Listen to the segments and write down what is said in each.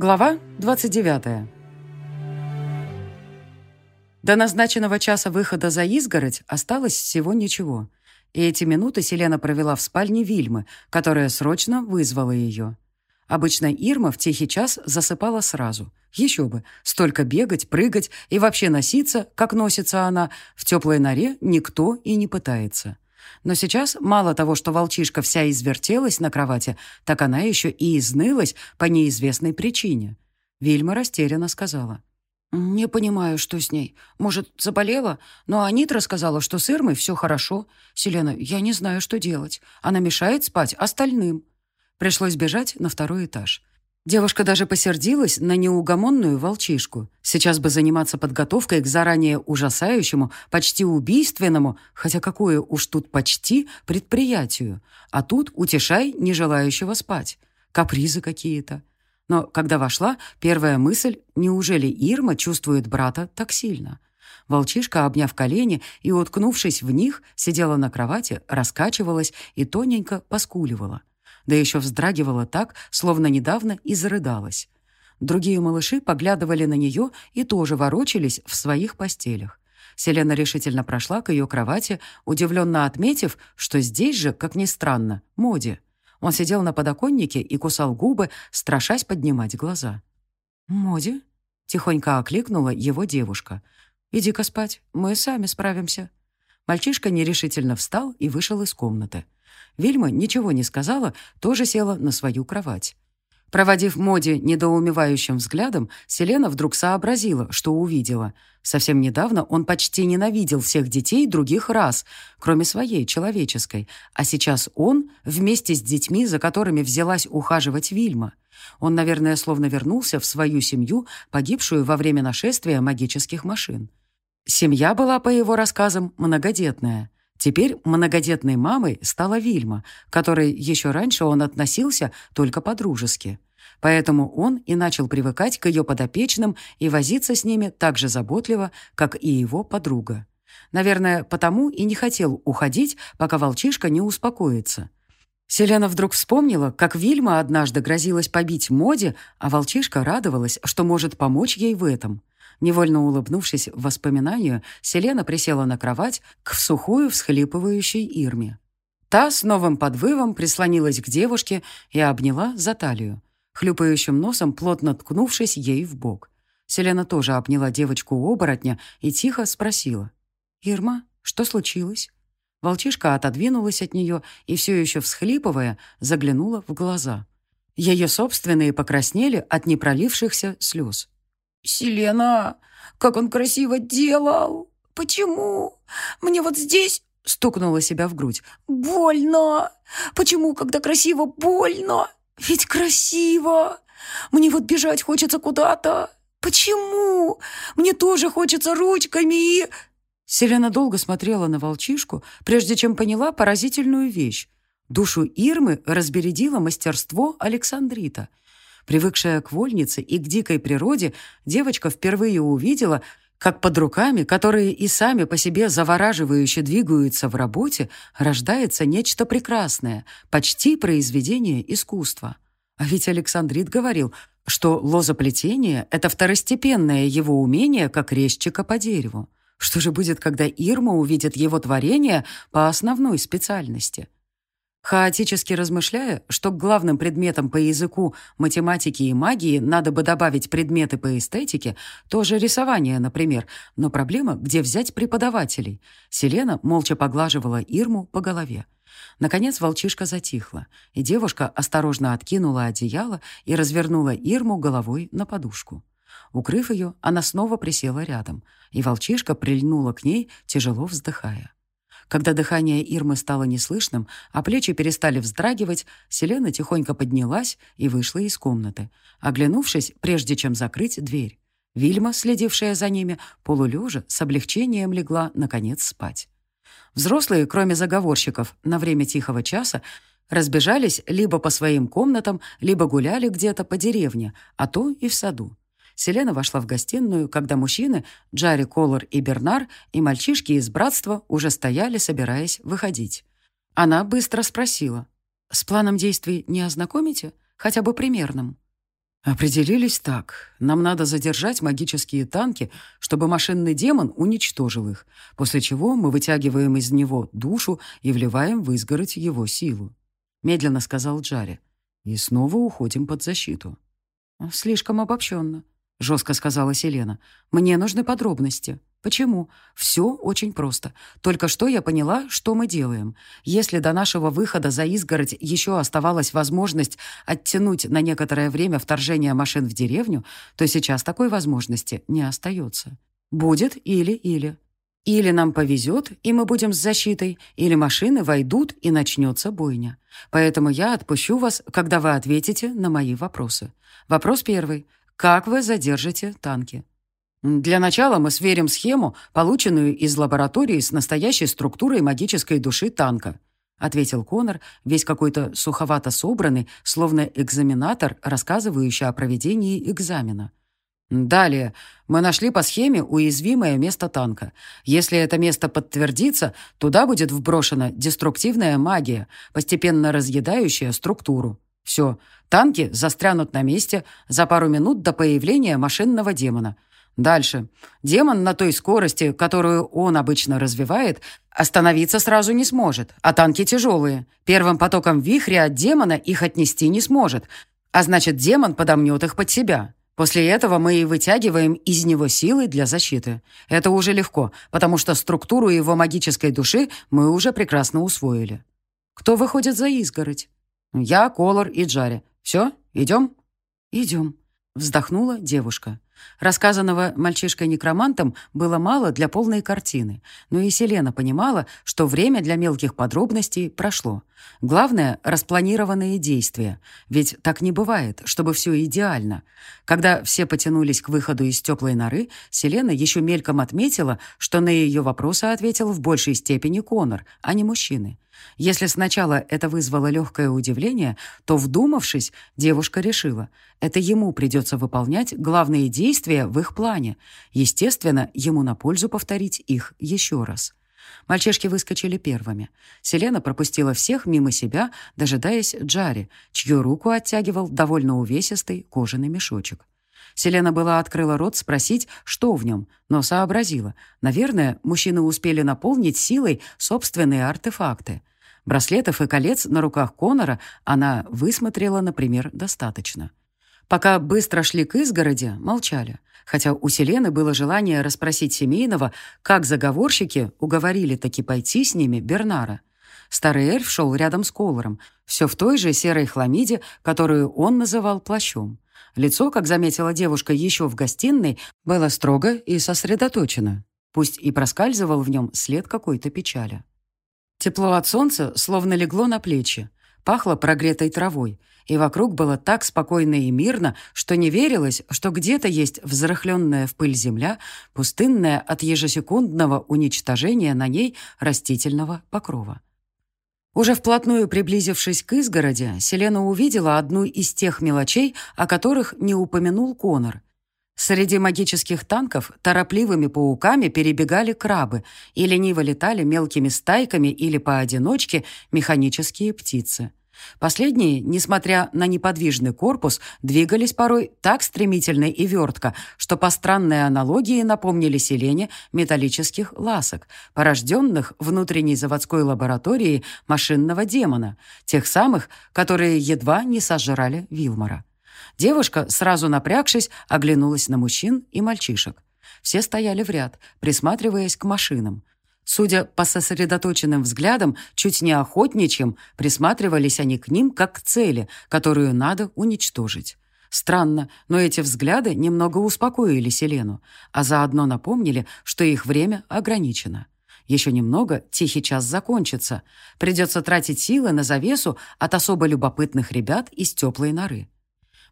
Глава 29. До назначенного часа выхода за изгородь осталось всего ничего. И эти минуты Селена провела в спальне Вильмы, которая срочно вызвала ее. Обычно Ирма в тихий час засыпала сразу. Еще бы, столько бегать, прыгать и вообще носиться, как носится она, в теплой норе никто и не пытается. Но сейчас мало того, что волчишка вся извертелась на кровати, так она еще и изнылась по неизвестной причине. Вильма растерянно сказала. «Не понимаю, что с ней. Может, заболела? Но Анитра сказала, что с Ирмой все хорошо. Селена, я не знаю, что делать. Она мешает спать остальным». Пришлось бежать на второй этаж. Девушка даже посердилась на неугомонную волчишку. Сейчас бы заниматься подготовкой к заранее ужасающему, почти убийственному, хотя какое уж тут почти, предприятию. А тут утешай не желающего спать. Капризы какие-то. Но когда вошла, первая мысль, неужели Ирма чувствует брата так сильно? Волчишка, обняв колени и уткнувшись в них, сидела на кровати, раскачивалась и тоненько поскуливала да еще вздрагивала так, словно недавно и зарыдалась. Другие малыши поглядывали на нее и тоже ворочались в своих постелях. Селена решительно прошла к ее кровати, удивленно отметив, что здесь же, как ни странно, Моди. Он сидел на подоконнике и кусал губы, страшась поднимать глаза. «Моди?» — тихонько окликнула его девушка. «Иди-ка спать, мы сами справимся». Мальчишка нерешительно встал и вышел из комнаты. Вильма ничего не сказала, тоже села на свою кровать. Проводив Моди недоумевающим взглядом, Селена вдруг сообразила, что увидела. Совсем недавно он почти ненавидел всех детей других рас, кроме своей, человеческой. А сейчас он вместе с детьми, за которыми взялась ухаживать Вильма. Он, наверное, словно вернулся в свою семью, погибшую во время нашествия магических машин. Семья была, по его рассказам, многодетная. Теперь многодетной мамой стала Вильма, которой еще раньше он относился только по-дружески. Поэтому он и начал привыкать к ее подопечным и возиться с ними так же заботливо, как и его подруга. Наверное, потому и не хотел уходить, пока волчишка не успокоится. Селена вдруг вспомнила, как Вильма однажды грозилась побить Моди, а волчишка радовалась, что может помочь ей в этом. Невольно улыбнувшись воспоминанию, Селена присела на кровать к сухую всхлипывающей Ирме. Та с новым подвывом прислонилась к девушке и обняла за талию, хлюпающим носом плотно ткнувшись ей в бок. Селена тоже обняла девочку-оборотня и тихо спросила. «Ирма, что случилось?» Волчишка отодвинулась от нее и, все еще всхлипывая, заглянула в глаза. Ее собственные покраснели от непролившихся слез. «Селена, как он красиво делал! Почему? Мне вот здесь...» Стукнула себя в грудь. «Больно! Почему, когда красиво, больно? Ведь красиво! Мне вот бежать хочется куда-то! Почему? Мне тоже хочется ручками и...» Селена долго смотрела на волчишку, прежде чем поняла поразительную вещь. Душу Ирмы разбередило мастерство Александрита — Привыкшая к вольнице и к дикой природе, девочка впервые увидела, как под руками, которые и сами по себе завораживающе двигаются в работе, рождается нечто прекрасное, почти произведение искусства. А ведь Александрит говорил, что лозоплетение — это второстепенное его умение, как резчика по дереву. Что же будет, когда Ирма увидит его творение по основной специальности — Хаотически размышляя, что к главным предметам по языку, математике и магии надо бы добавить предметы по эстетике, тоже рисование, например, но проблема, где взять преподавателей. Селена молча поглаживала Ирму по голове. Наконец волчишка затихла, и девушка осторожно откинула одеяло и развернула Ирму головой на подушку. Укрыв ее, она снова присела рядом, и волчишка прильнула к ней, тяжело вздыхая. Когда дыхание Ирмы стало неслышным, а плечи перестали вздрагивать, Селена тихонько поднялась и вышла из комнаты, оглянувшись, прежде чем закрыть дверь. Вильма, следившая за ними, полулежа, с облегчением легла, наконец, спать. Взрослые, кроме заговорщиков, на время тихого часа разбежались либо по своим комнатам, либо гуляли где-то по деревне, а то и в саду. Селена вошла в гостиную, когда мужчины, Джарри Колор и Бернар, и мальчишки из братства уже стояли, собираясь выходить. Она быстро спросила. «С планом действий не ознакомите? Хотя бы примерным?» Определились так. Нам надо задержать магические танки, чтобы машинный демон уничтожил их, после чего мы вытягиваем из него душу и вливаем в изгородь его силу. Медленно сказал Джари. И снова уходим под защиту. Слишком обобщенно, жестко сказала Селена. Мне нужны подробности. Почему? Все очень просто. Только что я поняла, что мы делаем. Если до нашего выхода за изгородь еще оставалась возможность оттянуть на некоторое время вторжение машин в деревню, то сейчас такой возможности не остается. Будет или-или. Или нам повезет, и мы будем с защитой, или машины войдут, и начнется бойня. Поэтому я отпущу вас, когда вы ответите на мои вопросы. Вопрос первый. Как вы задержите танки? Для начала мы сверим схему, полученную из лаборатории с настоящей структурой магической души танка», ответил Конор, весь какой-то суховато собранный, словно экзаменатор, рассказывающий о проведении экзамена. Далее, мы нашли по схеме уязвимое место танка. Если это место подтвердится, туда будет вброшена деструктивная магия, постепенно разъедающая структуру. Все, танки застрянут на месте за пару минут до появления машинного демона – Дальше. Демон на той скорости, которую он обычно развивает, остановиться сразу не сможет, а танки тяжелые. Первым потоком вихря от демона их отнести не сможет, а значит, демон подомнет их под себя. После этого мы и вытягиваем из него силы для защиты. Это уже легко, потому что структуру его магической души мы уже прекрасно усвоили. Кто выходит за изгородь? Я, Колор и Джари. Все, идем? Идем, вздохнула девушка. Рассказанного мальчишкой-некромантом было мало для полной картины, но и Селена понимала, что время для мелких подробностей прошло. Главное — распланированные действия, ведь так не бывает, чтобы все идеально. Когда все потянулись к выходу из теплой норы, Селена еще мельком отметила, что на ее вопросы ответил в большей степени Конор, а не мужчины. Если сначала это вызвало легкое удивление, то, вдумавшись, девушка решила, это ему придется выполнять главные действия в их плане. Естественно, ему на пользу повторить их еще раз. Мальчишки выскочили первыми. Селена пропустила всех мимо себя, дожидаясь Джари, чью руку оттягивал довольно увесистый кожаный мешочек. Селена была открыла рот спросить, что в нем, но сообразила. Наверное, мужчины успели наполнить силой собственные артефакты. Браслетов и колец на руках Конора она высмотрела, например, достаточно. Пока быстро шли к изгороди, молчали. Хотя у Селены было желание расспросить семейного, как заговорщики уговорили таки пойти с ними Бернара. Старый эльф шел рядом с Колором, все в той же серой хламиде, которую он называл плащом. Лицо, как заметила девушка еще в гостиной, было строго и сосредоточено. Пусть и проскальзывал в нем след какой-то печали. Тепло от солнца словно легло на плечи, пахло прогретой травой, и вокруг было так спокойно и мирно, что не верилось, что где-то есть взрыхленная в пыль земля, пустынная от ежесекундного уничтожения на ней растительного покрова. Уже вплотную приблизившись к изгороди, Селена увидела одну из тех мелочей, о которых не упомянул Конор — Среди магических танков торопливыми пауками перебегали крабы и лениво летали мелкими стайками или поодиночке механические птицы. Последние, несмотря на неподвижный корпус, двигались порой так стремительно и вертко, что по странной аналогии напомнили селение металлических ласок, порожденных внутренней заводской лабораторией машинного демона, тех самых, которые едва не сожрали Вилмора. Девушка, сразу напрягшись, оглянулась на мужчин и мальчишек. Все стояли в ряд, присматриваясь к машинам. Судя по сосредоточенным взглядам, чуть не охотничьим, присматривались они к ним как к цели, которую надо уничтожить. Странно, но эти взгляды немного успокоили Селену, а заодно напомнили, что их время ограничено. Еще немного, тихий час закончится. Придется тратить силы на завесу от особо любопытных ребят из теплой норы.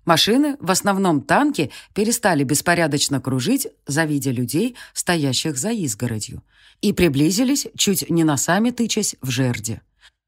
Машины, в основном танки, перестали беспорядочно кружить, завидя людей, стоящих за изгородью, и приблизились, чуть не носами тычась в жерди.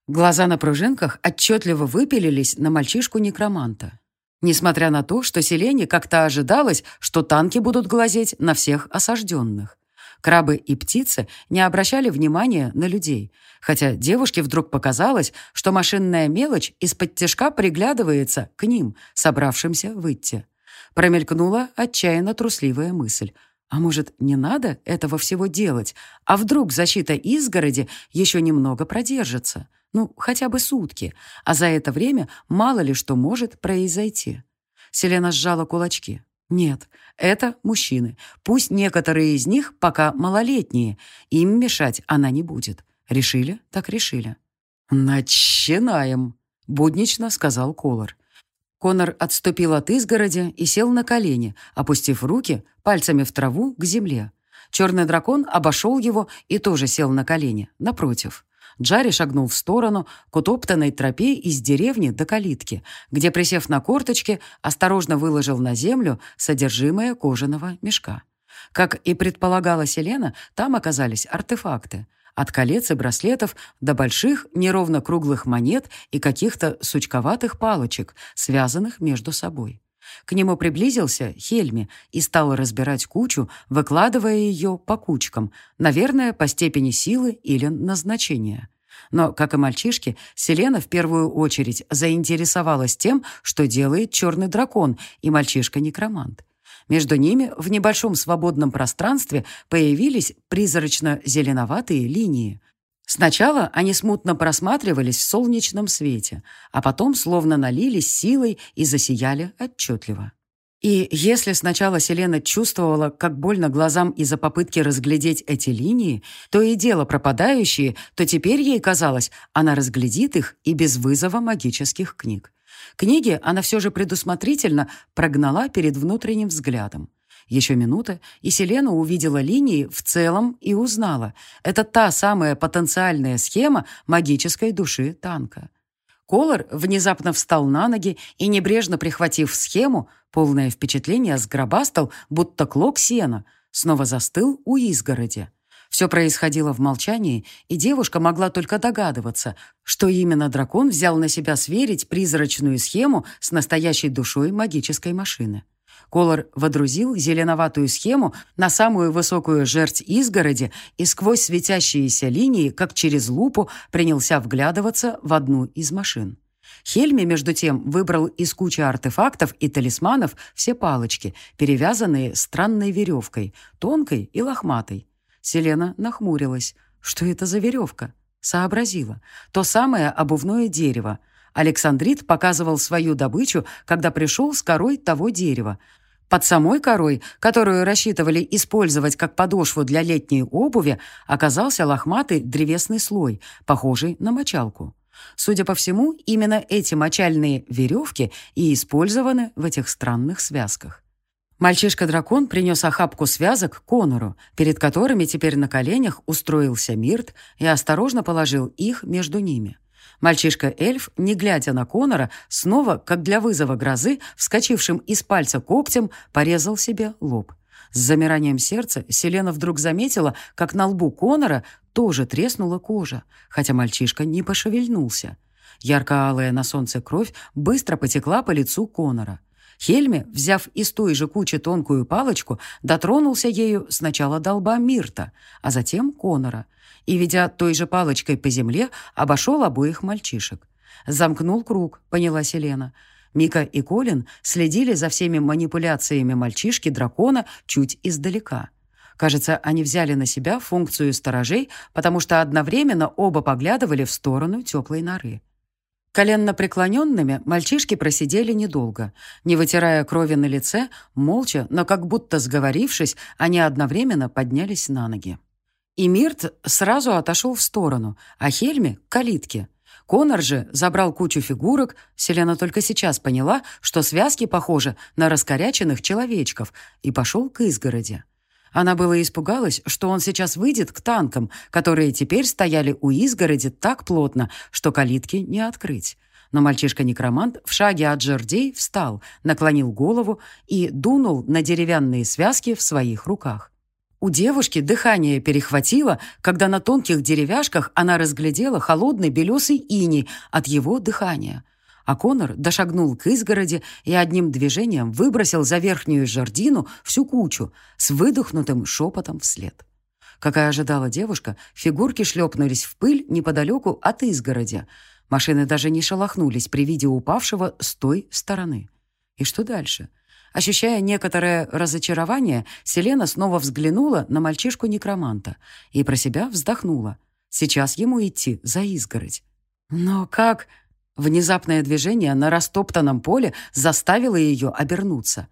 Глаза на пружинках отчетливо выпилились на мальчишку-некроманта. Несмотря на то, что селение как-то ожидалось, что танки будут глазеть на всех осажденных. Крабы и птицы не обращали внимания на людей, хотя девушке вдруг показалось, что машинная мелочь из-под тяжка приглядывается к ним, собравшимся выйти. Промелькнула отчаянно трусливая мысль. А может, не надо этого всего делать? А вдруг защита изгороди еще немного продержится? Ну, хотя бы сутки. А за это время мало ли что может произойти. Селена сжала кулачки. Нет, это мужчины. Пусть некоторые из них пока малолетние. Им мешать она не будет. Решили, так решили. «Начинаем», — буднично сказал Колор. Конор отступил от изгороди и сел на колени, опустив руки пальцами в траву к земле. Черный дракон обошел его и тоже сел на колени, напротив. Джарри шагнул в сторону к утоптанной тропе из деревни до калитки, где, присев на корточки, осторожно выложил на землю содержимое кожаного мешка. Как и предполагала Селена, там оказались артефакты. От колец и браслетов до больших, неровно круглых монет и каких-то сучковатых палочек, связанных между собой. К нему приблизился Хельми и стал разбирать кучу, выкладывая ее по кучкам, наверное, по степени силы или назначения. Но, как и мальчишки, Селена в первую очередь заинтересовалась тем, что делает черный дракон и мальчишка-некромант. Между ними в небольшом свободном пространстве появились призрачно-зеленоватые линии. Сначала они смутно просматривались в солнечном свете, а потом словно налились силой и засияли отчетливо. И если сначала Селена чувствовала, как больно глазам из-за попытки разглядеть эти линии, то и дело пропадающие, то теперь ей казалось, она разглядит их и без вызова магических книг. Книги она все же предусмотрительно прогнала перед внутренним взглядом. Еще минута, и Селена увидела линии в целом и узнала. Это та самая потенциальная схема магической души танка. Колор внезапно встал на ноги и, небрежно прихватив схему, полное впечатление сгробастал, будто клок сена, снова застыл у изгороди. Все происходило в молчании, и девушка могла только догадываться, что именно дракон взял на себя сверить призрачную схему с настоящей душой магической машины. Колор водрузил зеленоватую схему на самую высокую жерть изгороди и сквозь светящиеся линии, как через лупу, принялся вглядываться в одну из машин. Хельми, между тем, выбрал из кучи артефактов и талисманов все палочки, перевязанные странной веревкой, тонкой и лохматой. Селена нахмурилась. Что это за веревка? Сообразила. То самое обувное дерево. Александрит показывал свою добычу, когда пришел с корой того дерева. Под самой корой, которую рассчитывали использовать как подошву для летней обуви, оказался лохматый древесный слой, похожий на мочалку. Судя по всему, именно эти мочальные веревки и использованы в этих странных связках. Мальчишка-дракон принес охапку связок Конору, перед которыми теперь на коленях устроился Мирт и осторожно положил их между ними. Мальчишка-эльф, не глядя на Конора, снова, как для вызова грозы, вскочившим из пальца когтем, порезал себе лоб. С замиранием сердца Селена вдруг заметила, как на лбу Конора тоже треснула кожа, хотя мальчишка не пошевельнулся. Ярко-алая на солнце кровь быстро потекла по лицу Конора. Хельме, взяв из той же кучи тонкую палочку, дотронулся ею сначала до лба Мирта, а затем Конора, и, ведя той же палочкой по земле, обошел обоих мальчишек. Замкнул круг, поняла Селена. Мика и Колин следили за всеми манипуляциями мальчишки-дракона чуть издалека. Кажется, они взяли на себя функцию сторожей, потому что одновременно оба поглядывали в сторону теплой норы. Коленно преклоненными мальчишки просидели недолго. Не вытирая крови на лице, молча, но как будто сговорившись, они одновременно поднялись на ноги. И Мирт сразу отошел в сторону, а Хельми — к калитке. Конор же забрал кучу фигурок. Селена только сейчас поняла, что связки похожи на раскоряченных человечков, и пошел к изгороди. Она было испугалась, что он сейчас выйдет к танкам, которые теперь стояли у изгороди так плотно, что калитки не открыть. Но мальчишка-некромант в шаге от жердей встал, наклонил голову и дунул на деревянные связки в своих руках. У девушки дыхание перехватило, когда на тонких деревяшках она разглядела холодный белесый иней от его дыхания — а Конор дошагнул к изгороди и одним движением выбросил за верхнюю жердину всю кучу с выдохнутым шепотом вслед. Как и ожидала девушка, фигурки шлепнулись в пыль неподалеку от изгороди. Машины даже не шелохнулись при виде упавшего с той стороны. И что дальше? Ощущая некоторое разочарование, Селена снова взглянула на мальчишку-некроманта и про себя вздохнула. Сейчас ему идти за изгородь. Но как... Внезапное движение на растоптанном поле заставило ее обернуться.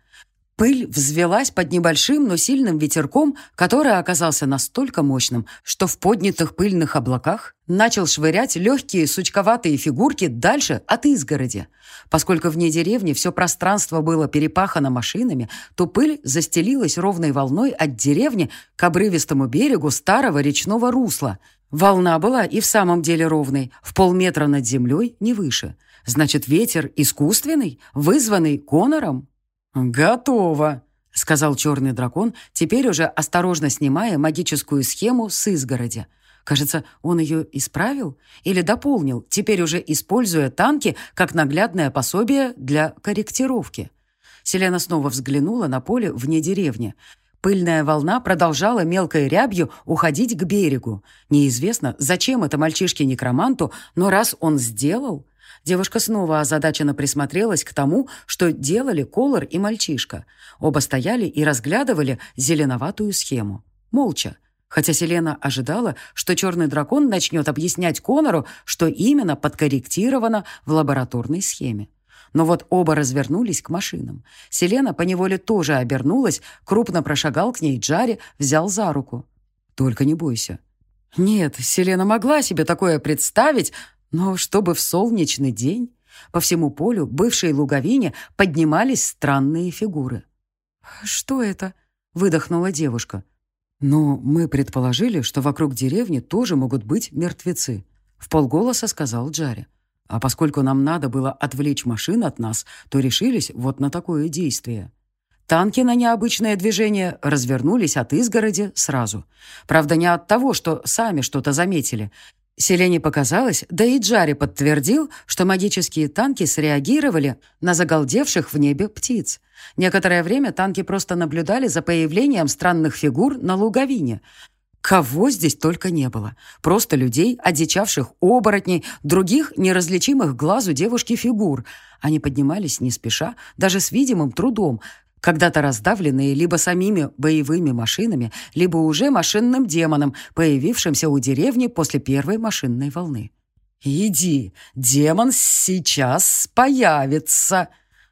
Пыль взвелась под небольшим, но сильным ветерком, который оказался настолько мощным, что в поднятых пыльных облаках начал швырять легкие сучковатые фигурки дальше от изгороди. Поскольку вне деревни все пространство было перепахано машинами, то пыль застелилась ровной волной от деревни к обрывистому берегу старого речного русла. Волна была и в самом деле ровной, в полметра над землей, не выше. Значит, ветер искусственный, вызванный Конором? «Готово», — сказал черный дракон, теперь уже осторожно снимая магическую схему с изгороди. Кажется, он ее исправил или дополнил, теперь уже используя танки как наглядное пособие для корректировки. Селена снова взглянула на поле вне деревни. Пыльная волна продолжала мелкой рябью уходить к берегу. Неизвестно, зачем это мальчишке-некроманту, но раз он сделал... Девушка снова озадаченно присмотрелась к тому, что делали Колор и мальчишка. Оба стояли и разглядывали зеленоватую схему. Молча. Хотя Селена ожидала, что черный дракон начнет объяснять Конору, что именно подкорректировано в лабораторной схеме. Но вот оба развернулись к машинам. Селена поневоле тоже обернулась, крупно прошагал к ней Джари, взял за руку. «Только не бойся». Нет, Селена могла себе такое представить, но чтобы в солнечный день по всему полю бывшей луговине поднимались странные фигуры. «Что это?» — выдохнула девушка. «Ну, мы предположили, что вокруг деревни тоже могут быть мертвецы», — в полголоса сказал Джари. «А поскольку нам надо было отвлечь машин от нас, то решились вот на такое действие». Танки на необычное движение развернулись от изгороди сразу. Правда, не от того, что сами что-то заметили. Селене показалось, да и Джари подтвердил, что магические танки среагировали на загалдевших в небе птиц. Некоторое время танки просто наблюдали за появлением странных фигур на луговине. Кого здесь только не было. Просто людей, одичавших оборотней, других неразличимых глазу девушки фигур. Они поднимались не спеша, даже с видимым трудом, когда-то раздавленные либо самими боевыми машинами, либо уже машинным демоном, появившимся у деревни после первой машинной волны. «Иди, демон сейчас появится!»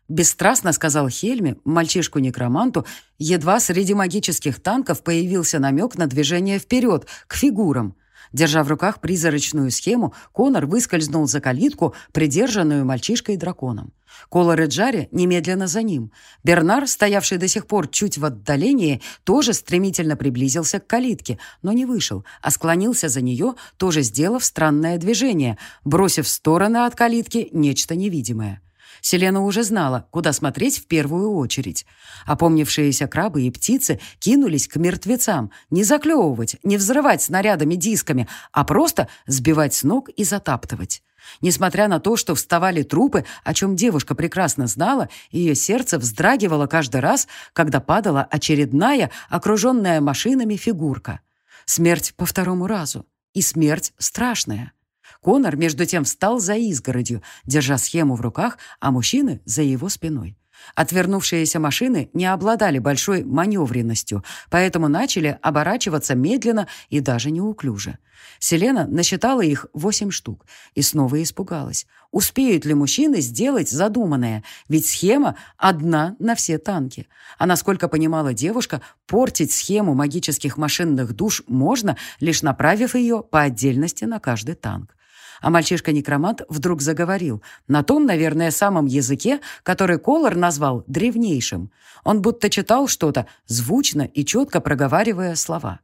Бесстрастно сказал Хельме, мальчишку-некроманту, едва среди магических танков появился намек на движение вперед, к фигурам. Держа в руках призрачную схему, Конор выскользнул за калитку, придержанную мальчишкой-драконом. Колор и Джари немедленно за ним. Бернар, стоявший до сих пор чуть в отдалении, тоже стремительно приблизился к калитке, но не вышел, а склонился за нее, тоже сделав странное движение, бросив в стороны от калитки нечто невидимое. Селена уже знала, куда смотреть в первую очередь. Опомнившиеся крабы и птицы кинулись к мертвецам. Не заклевывать, не взрывать снарядами-дисками, а просто сбивать с ног и затаптывать. Несмотря на то, что вставали трупы, о чем девушка прекрасно знала, ее сердце вздрагивало каждый раз, когда падала очередная, окруженная машинами фигурка. Смерть по второму разу. И смерть страшная. Конор, между тем, встал за изгородью, держа схему в руках, а мужчины за его спиной. Отвернувшиеся машины не обладали большой маневренностью, поэтому начали оборачиваться медленно и даже неуклюже. Селена насчитала их восемь штук и снова испугалась. Успеют ли мужчины сделать задуманное? Ведь схема одна на все танки. А насколько понимала девушка, портить схему магических машинных душ можно, лишь направив ее по отдельности на каждый танк. А мальчишка-некромант вдруг заговорил, на том, наверное, самом языке, который Колор назвал древнейшим. Он будто читал что-то, звучно и четко проговаривая слова.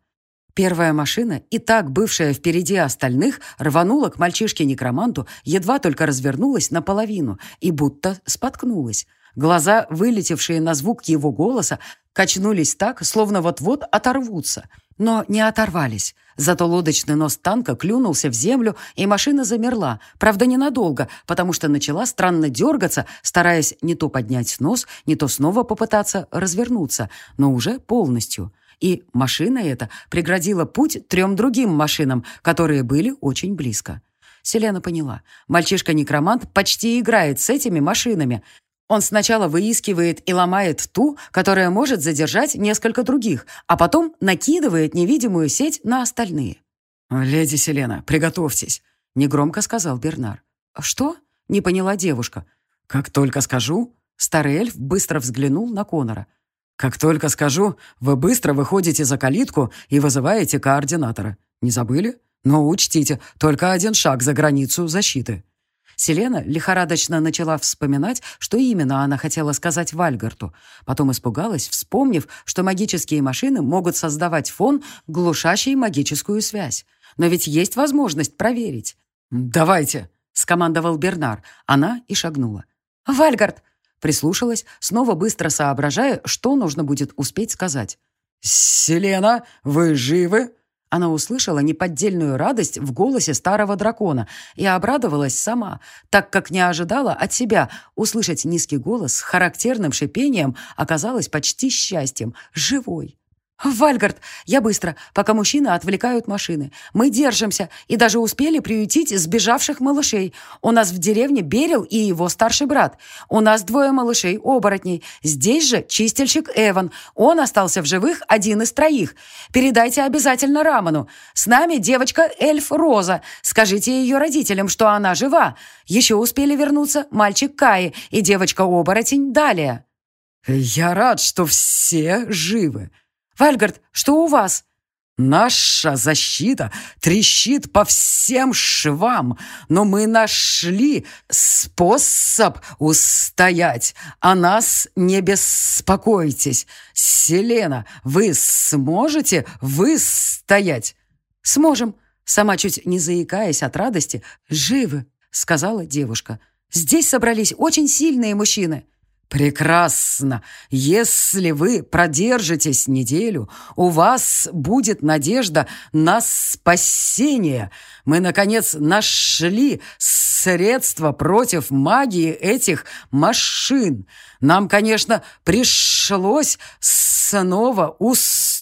Первая машина, и так бывшая впереди остальных, рванула к мальчишке-некроманту, едва только развернулась наполовину и будто споткнулась. Глаза, вылетевшие на звук его голоса, качнулись так, словно вот-вот оторвутся — но не оторвались. Зато лодочный нос танка клюнулся в землю, и машина замерла. Правда, ненадолго, потому что начала странно дергаться, стараясь не то поднять нос, не то снова попытаться развернуться, но уже полностью. и машина эта преградила путь трем другим машинам, которые были очень близко. Селена поняла. Мальчишка-некромант почти играет с этими машинами. Он сначала выискивает и ломает ту, которая может задержать несколько других, а потом накидывает невидимую сеть на остальные. «Леди Селена, приготовьтесь», — негромко сказал Бернар. «Что?» — не поняла девушка. «Как только скажу...» Старый эльф быстро взглянул на Конора. «Как только скажу, вы быстро выходите за калитку и вызываете координатора. Не забыли? Но учтите, только один шаг за границу защиты». Селена лихорадочно начала вспоминать, что именно она хотела сказать Вальгарту. Потом испугалась, вспомнив, что магические машины могут создавать фон, глушащий магическую связь. Но ведь есть возможность проверить. «Давайте», — скомандовал Бернар. Она и шагнула. «Вальгард!» Прислушалась, снова быстро соображая, что нужно будет успеть сказать. «Селена, вы живы?» Она услышала неподдельную радость в голосе старого дракона и обрадовалась сама, так как не ожидала от себя услышать низкий голос с характерным шипением оказалось почти счастьем, живой. «Вальгард, я быстро, пока мужчины отвлекают машины. Мы держимся и даже успели приютить сбежавших малышей. У нас в деревне Берил и его старший брат. У нас двое малышей-оборотней. Здесь же чистильщик Эван. Он остался в живых один из троих. Передайте обязательно Раману. С нами девочка-эльф Роза. Скажите ее родителям, что она жива. Еще успели вернуться мальчик Каи и девочка-оборотень Далия». «Я рад, что все живы», «Вальгард, что у вас?» «Наша защита трещит по всем швам, но мы нашли способ устоять. О нас не беспокойтесь. Селена, вы сможете выстоять?» «Сможем», сама чуть не заикаясь от радости, «живы», — сказала девушка. «Здесь собрались очень сильные мужчины». «Прекрасно! Если вы продержитесь неделю, у вас будет надежда на спасение. Мы, наконец, нашли средства против магии этих машин. Нам, конечно, пришлось снова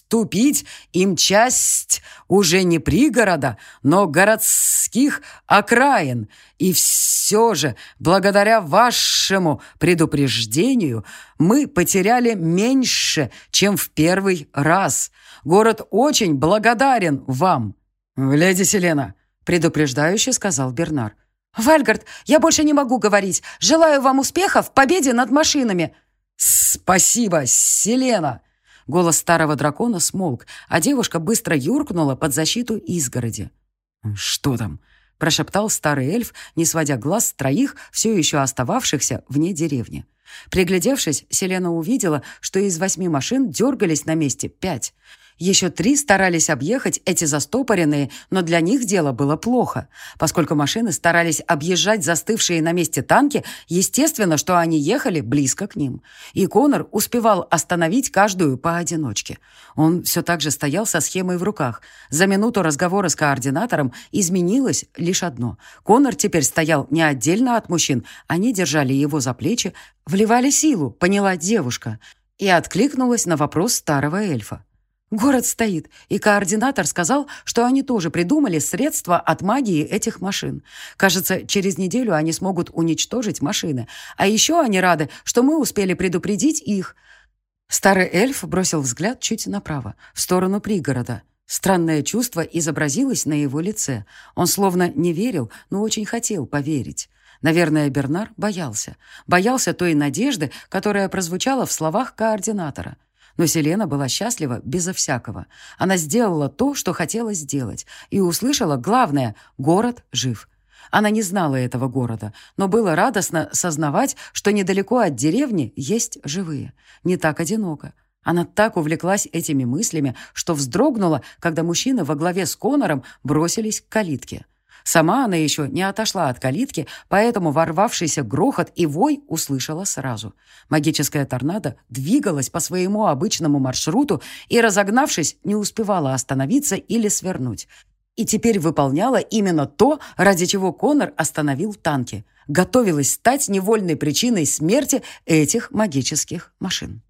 уступить им часть уже не пригорода, но городских окраин. И все же, благодаря вашему предупреждению, мы потеряли меньше, чем в первый раз. Город очень благодарен вам. «Леди Селена», — предупреждающе сказал Бернар. «Вальгард, я больше не могу говорить. Желаю вам успеха в победе над машинами». «Спасибо, Селена!» Голос старого дракона смолк, а девушка быстро юркнула под защиту изгороди. «Что там?» – прошептал старый эльф, не сводя глаз с троих, все еще остававшихся вне деревни. Приглядевшись, Селена увидела, что из восьми машин дергались на месте пять. Еще три старались объехать эти застопоренные, но для них дело было плохо. Поскольку машины старались объезжать застывшие на месте танки, естественно, что они ехали близко к ним. И Конор успевал остановить каждую поодиночке. Он все так же стоял со схемой в руках. За минуту разговора с координатором изменилось лишь одно. Конор теперь стоял не отдельно от мужчин, они держали его за плечи, вливали силу, поняла девушка, и откликнулась на вопрос старого эльфа. Город стоит, и координатор сказал, что они тоже придумали средства от магии этих машин. Кажется, через неделю они смогут уничтожить машины. А еще они рады, что мы успели предупредить их. Старый эльф бросил взгляд чуть направо, в сторону пригорода. Странное чувство изобразилось на его лице. Он словно не верил, но очень хотел поверить. Наверное, Бернар боялся. Боялся той надежды, которая прозвучала в словах координатора. Но Селена была счастлива безо всякого. Она сделала то, что хотела сделать, и услышала главное — город жив. Она не знала этого города, но было радостно сознавать, что недалеко от деревни есть живые. Не так одиноко. Она так увлеклась этими мыслями, что вздрогнула, когда мужчины во главе с Конором бросились к калитке. Сама она еще не отошла от калитки, поэтому ворвавшийся грохот и вой услышала сразу. Магическая торнадо двигалась по своему обычному маршруту и, разогнавшись, не успевала остановиться или свернуть. И теперь выполняла именно то, ради чего Конор остановил танки. Готовилась стать невольной причиной смерти этих магических машин.